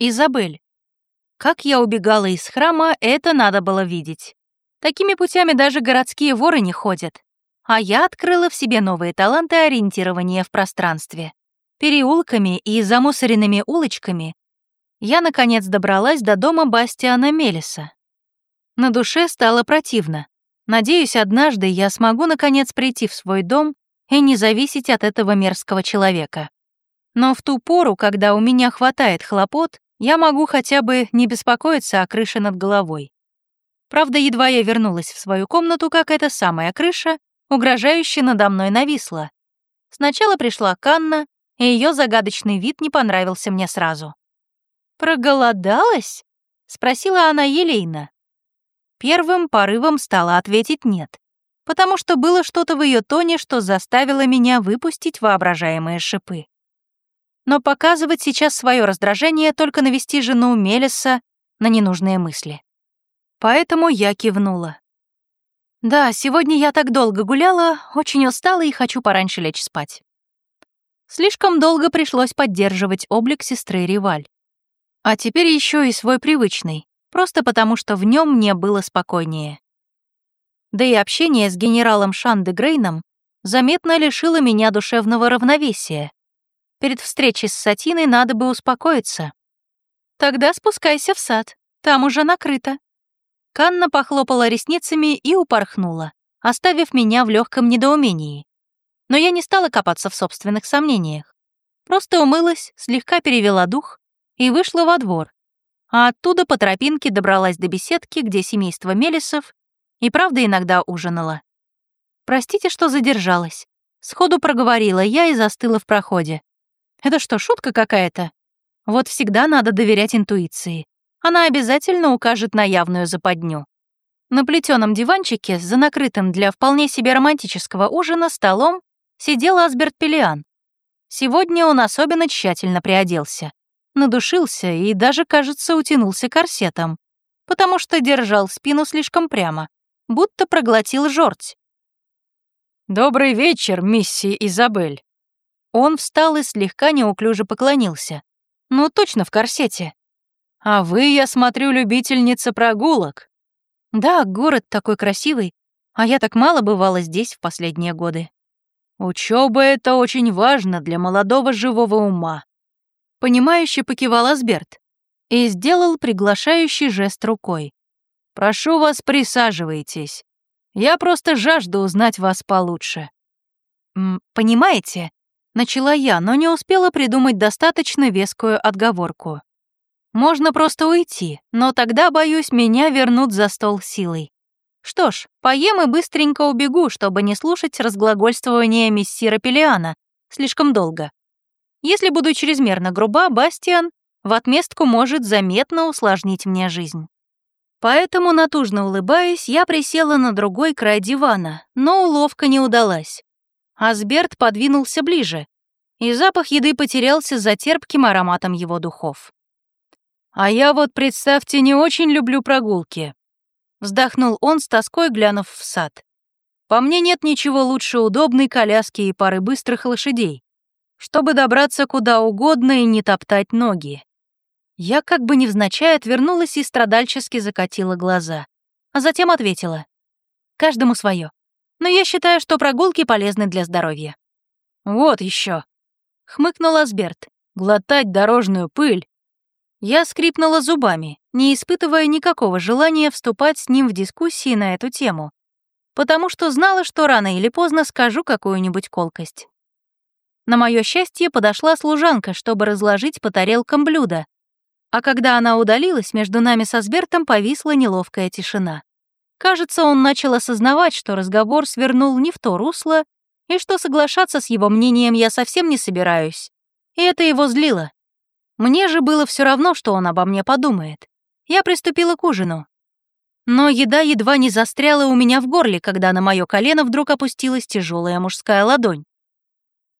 Изабель. Как я убегала из храма, это надо было видеть. Такими путями даже городские воры не ходят. А я открыла в себе новые таланты ориентирования в пространстве. Переулками и замусоренными улочками я, наконец, добралась до дома Бастиана Мелиса. На душе стало противно. Надеюсь, однажды я смогу, наконец, прийти в свой дом и не зависеть от этого мерзкого человека. Но в ту пору, когда у меня хватает хлопот, я могу хотя бы не беспокоиться о крыше над головой. Правда, едва я вернулась в свою комнату, как эта самая крыша угрожающе надо мной нависла. Сначала пришла Канна, и ее загадочный вид не понравился мне сразу. «Проголодалась?» — спросила она елейно. Первым порывом стала ответить «нет», потому что было что-то в ее тоне, что заставило меня выпустить воображаемые шипы. Но показывать сейчас свое раздражение только навести жену Мелиса на ненужные мысли. Поэтому я кивнула. Да, сегодня я так долго гуляла, очень устала и хочу пораньше лечь спать. Слишком долго пришлось поддерживать облик сестры Риваль. А теперь еще и свой привычный, просто потому что в нем мне было спокойнее. Да и общение с генералом Шанде Грейном заметно лишило меня душевного равновесия. Перед встречей с Сатиной надо бы успокоиться. Тогда спускайся в сад, там уже накрыто. Канна похлопала ресницами и упорхнула, оставив меня в легком недоумении. Но я не стала копаться в собственных сомнениях. Просто умылась, слегка перевела дух и вышла во двор. А оттуда по тропинке добралась до беседки, где семейство Мелисов и правда иногда ужинала. «Простите, что задержалась». Сходу проговорила я и застыла в проходе. «Это что, шутка какая-то?» Вот всегда надо доверять интуиции. Она обязательно укажет на явную западню. На плетеном диванчике, за накрытым для вполне себе романтического ужина столом, сидел Асберт Пелиан. Сегодня он особенно тщательно приоделся надушился и даже, кажется, утянулся корсетом, потому что держал спину слишком прямо, будто проглотил жорть. «Добрый вечер, мисси Изабель». Он встал и слегка неуклюже поклонился. «Ну, точно в корсете. А вы, я смотрю, любительница прогулок». «Да, город такой красивый, а я так мало бывала здесь в последние годы». «Учёба — это очень важно для молодого живого ума», Понимающе покивал Асберт и сделал приглашающий жест рукой. «Прошу вас, присаживайтесь. Я просто жажду узнать вас получше». «Понимаете?» — начала я, но не успела придумать достаточно вескую отговорку. «Можно просто уйти, но тогда, боюсь, меня вернут за стол силой. Что ж, поем и быстренько убегу, чтобы не слушать разглагольствования мессира Пелиана слишком долго. Если буду чрезмерно груба, Бастиан в отместку может заметно усложнить мне жизнь. Поэтому, натужно улыбаясь, я присела на другой край дивана, но уловка не удалась. Асберт подвинулся ближе, и запах еды потерялся за терпким ароматом его духов. «А я вот, представьте, не очень люблю прогулки», — вздохнул он с тоской, глянув в сад. «По мне нет ничего лучше удобной коляски и пары быстрых лошадей чтобы добраться куда угодно и не топтать ноги. Я как бы невзначай отвернулась и страдальчески закатила глаза, а затем ответила. Каждому свое. Но я считаю, что прогулки полезны для здоровья. Вот еще. Хмыкнул Асберт. Глотать дорожную пыль. Я скрипнула зубами, не испытывая никакого желания вступать с ним в дискуссии на эту тему, потому что знала, что рано или поздно скажу какую-нибудь колкость. На мое счастье подошла служанка, чтобы разложить по тарелкам блюда. А когда она удалилась, между нами со Сбертом повисла неловкая тишина. Кажется, он начал осознавать, что разговор свернул не в то русло, и что соглашаться с его мнением я совсем не собираюсь. И это его злило. Мне же было все равно, что он обо мне подумает. Я приступила к ужину. Но еда едва не застряла у меня в горле, когда на мое колено вдруг опустилась тяжелая мужская ладонь.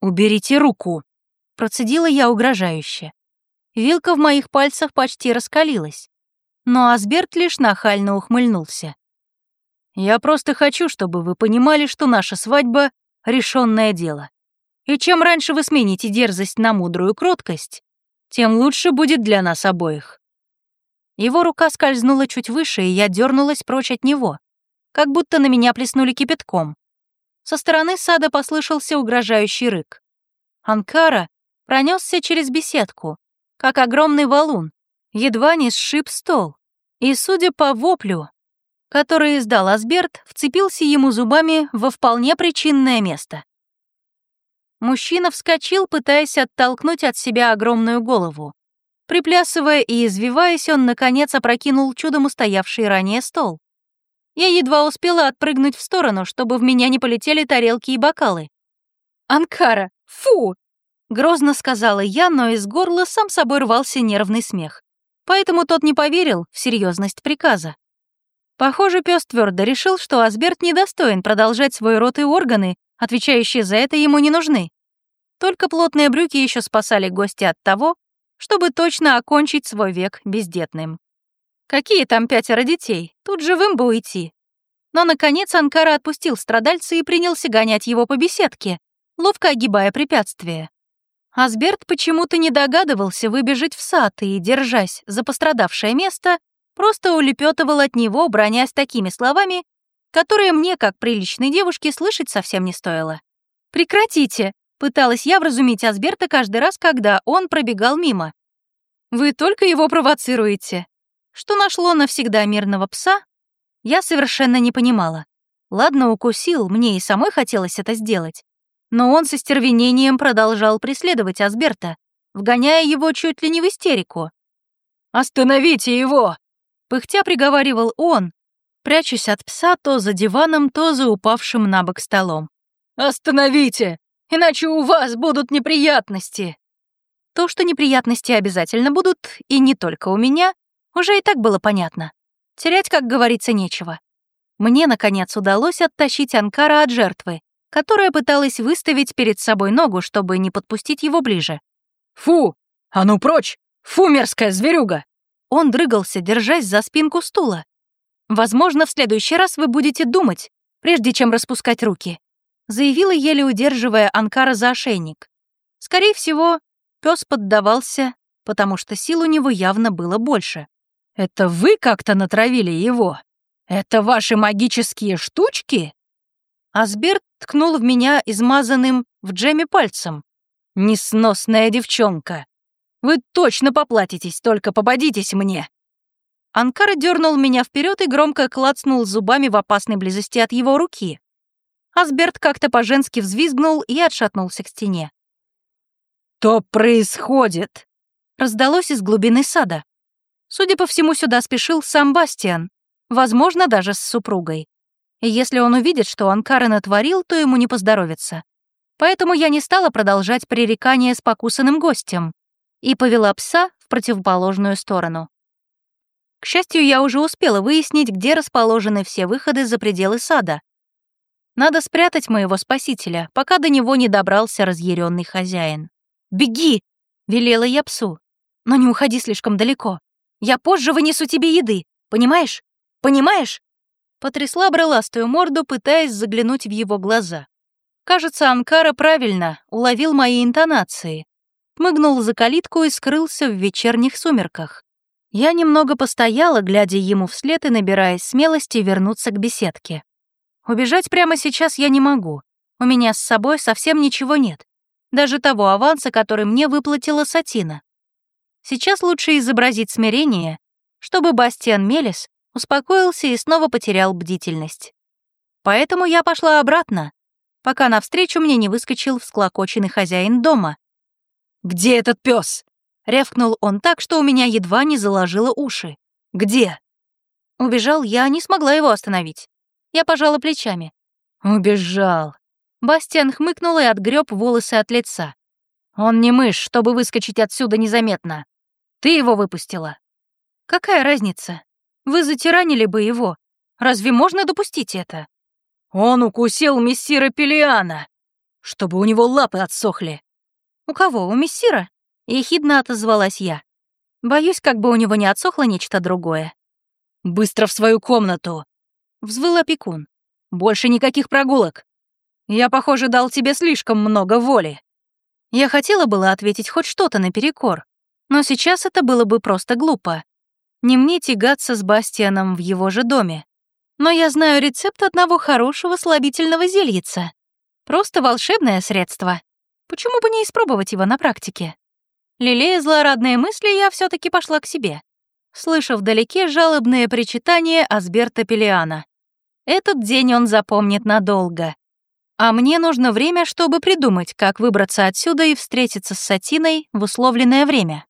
«Уберите руку!» — процедила я угрожающе. Вилка в моих пальцах почти раскалилась, но Асберт лишь нахально ухмыльнулся. «Я просто хочу, чтобы вы понимали, что наша свадьба — решенное дело. И чем раньше вы смените дерзость на мудрую кроткость, тем лучше будет для нас обоих». Его рука скользнула чуть выше, и я дернулась прочь от него, как будто на меня плеснули кипятком. Со стороны сада послышался угрожающий рык. Анкара пронесся через беседку, как огромный валун, едва не сшиб стол. И, судя по воплю, который издал Асберт, вцепился ему зубами во вполне причинное место. Мужчина вскочил, пытаясь оттолкнуть от себя огромную голову. Приплясывая и извиваясь, он, наконец, опрокинул чудом устоявший ранее стол. Я едва успела отпрыгнуть в сторону, чтобы в меня не полетели тарелки и бокалы. «Анкара! Фу!» — грозно сказала я, но из горла сам собой рвался нервный смех. Поэтому тот не поверил в серьезность приказа. Похоже, пес твердо решил, что Асберт недостоин продолжать свой рот и органы, отвечающие за это ему не нужны. Только плотные брюки еще спасали гостя от того, чтобы точно окончить свой век бездетным. Какие там пятеро детей? Тут живым бы уйти. Но, наконец, Анкара отпустил страдальца и принялся гонять его по беседке, ловко огибая препятствия. Асберт почему-то не догадывался выбежать в сад и, держась за пострадавшее место, просто улепетывал от него, бронясь такими словами, которые мне, как приличной девушке, слышать совсем не стоило. «Прекратите!» — пыталась я вразумить Асберта каждый раз, когда он пробегал мимо. «Вы только его провоцируете. Что нашло навсегда мирного пса, я совершенно не понимала. Ладно, укусил, мне и самой хотелось это сделать. Но он со стервенением продолжал преследовать Асберта, вгоняя его чуть ли не в истерику. «Остановите его!» — пыхтя приговаривал он, прячась от пса то за диваном, то за упавшим на бок столом. «Остановите! Иначе у вас будут неприятности!» То, что неприятности обязательно будут, и не только у меня, уже и так было понятно. Терять, как говорится, нечего. Мне, наконец, удалось оттащить Анкара от жертвы, которая пыталась выставить перед собой ногу, чтобы не подпустить его ближе. «Фу! А ну прочь! Фу, мерзкая зверюга!» Он дрыгался, держась за спинку стула. «Возможно, в следующий раз вы будете думать, прежде чем распускать руки», заявила, еле удерживая Анкара за ошейник. Скорее всего, пес поддавался, потому что сил у него явно было больше. Это вы как-то натравили его? Это ваши магические штучки?» Асберт ткнул в меня измазанным в джеме пальцем. «Несносная девчонка! Вы точно поплатитесь, только попадитесь мне!» Анкара дернул меня вперед и громко клацнул зубами в опасной близости от его руки. Асберт как-то по-женски взвизгнул и отшатнулся к стене. «Что происходит?» раздалось из глубины сада. Судя по всему, сюда спешил сам Бастиан, возможно, даже с супругой. И если он увидит, что Анкара натворил, то ему не поздоровится. Поэтому я не стала продолжать пререкание с покусанным гостем и повела пса в противоположную сторону. К счастью, я уже успела выяснить, где расположены все выходы за пределы сада. Надо спрятать моего спасителя, пока до него не добрался разъяренный хозяин. «Беги!» — велела я псу. «Но не уходи слишком далеко. Я позже вынесу тебе еды, понимаешь? Понимаешь?» Потрясла брыластую морду, пытаясь заглянуть в его глаза. Кажется, Анкара правильно уловил мои интонации. Мыгнул за калитку и скрылся в вечерних сумерках. Я немного постояла, глядя ему вслед и набираясь смелости вернуться к беседке. Убежать прямо сейчас я не могу. У меня с собой совсем ничего нет. Даже того аванса, который мне выплатила Сатина. Сейчас лучше изобразить смирение, чтобы Бастиан Мелис успокоился и снова потерял бдительность. Поэтому я пошла обратно, пока навстречу мне не выскочил всклокоченный хозяин дома. «Где этот пес? рявкнул он так, что у меня едва не заложило уши. «Где?» Убежал, я не смогла его остановить. Я пожала плечами. «Убежал». Бастиан хмыкнул и отгреб волосы от лица. «Он не мышь, чтобы выскочить отсюда незаметно. Ты его выпустила. Какая разница? Вы затиранили бы его. Разве можно допустить это? Он укусил мессира Пелиана, чтобы у него лапы отсохли. У кого? У мессира? Ехидно отозвалась я. Боюсь, как бы у него не отсохло нечто другое. Быстро в свою комнату. Взвыл опекун. Больше никаких прогулок. Я, похоже, дал тебе слишком много воли. Я хотела было ответить хоть что-то наперекор, Но сейчас это было бы просто глупо. Не мне тягаться с Бастианом в его же доме. Но я знаю рецепт одного хорошего слабительного зельица. Просто волшебное средство. Почему бы не испробовать его на практике? Лелея злорадные мысли, я все таки пошла к себе, слыша вдалеке жалобные причитания Асберта Пелиана. Этот день он запомнит надолго. А мне нужно время, чтобы придумать, как выбраться отсюда и встретиться с Сатиной в условленное время.